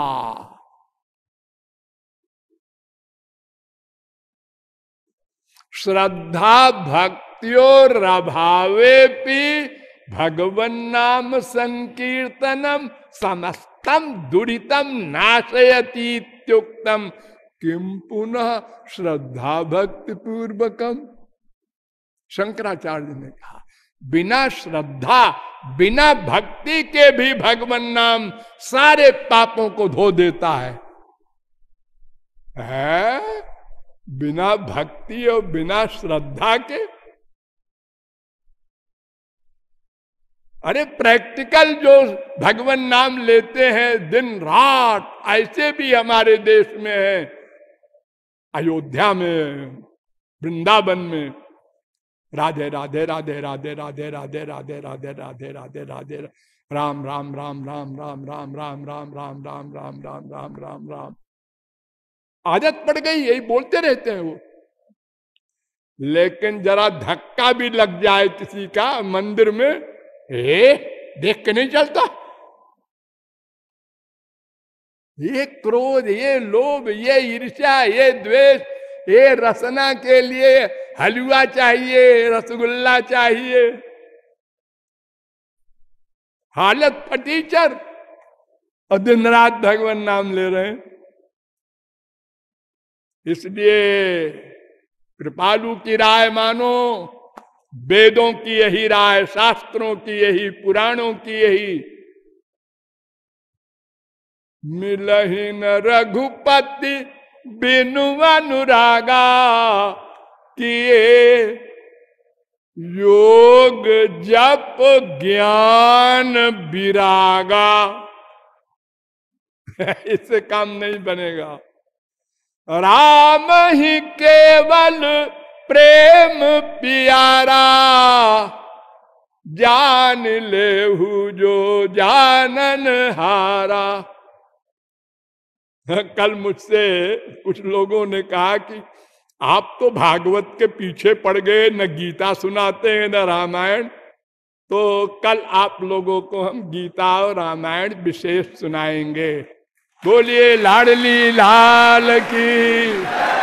श्रद्धा भक्तियों अभावे पी भगवन नाम संकीर्तनम समस्तम दुरितम नाशयतीत्युक्तम किम पुनः श्रद्धा भक्ति पूर्वकम शंकराचार्य ने कहा बिना श्रद्धा बिना भक्ति के भी भगवान नाम सारे पापों को धो देता है, है? बिना भक्ति और बिना श्रद्धा के अरे प्रैक्टिकल जो भगवान नाम लेते हैं दिन रात ऐसे भी हमारे देश में है अयोध्या में वृंदावन में राधे राधे राधे राधे राधे राधे राधे राधे राधे राधे राधे राम राम राम राम राम राम राम राम राम राम राम राम राम राम राम आदत पड़ गई यही बोलते रहते हैं वो लेकिन जरा धक्का भी लग जाए किसी का मंदिर में ए, देख के नहीं चलता ये क्रोध ये लोभ ये ईर्ष्या ये द्वेष ये रसना के लिए हलवा चाहिए रसगुल्ला चाहिए। हालत फटीचर। और दिन रात भगवान नाम ले रहे हैं। इसलिए कृपालु की राय मानो। वेदों की यही राय, शास्त्रों की यही, पुराणों की यही। मिलहीन रघुपति बिनु अनुरागा, किए योग जप ज्ञान विरागा। [laughs] इससे काम नहीं बनेगा। राम ही केवल प्रेम प्यारा, जान ले जो जानन हारा। कल मुझसे कुछ लोगों ने कहा कि आप तो भागवत के पीछे पड़ गए, न गीता सुनाते हैं, न रामायण। तो कल आप लोगों को हम गीता और रामायण विशेष सुनाएँगे। बोलिए, लाडली लाल की।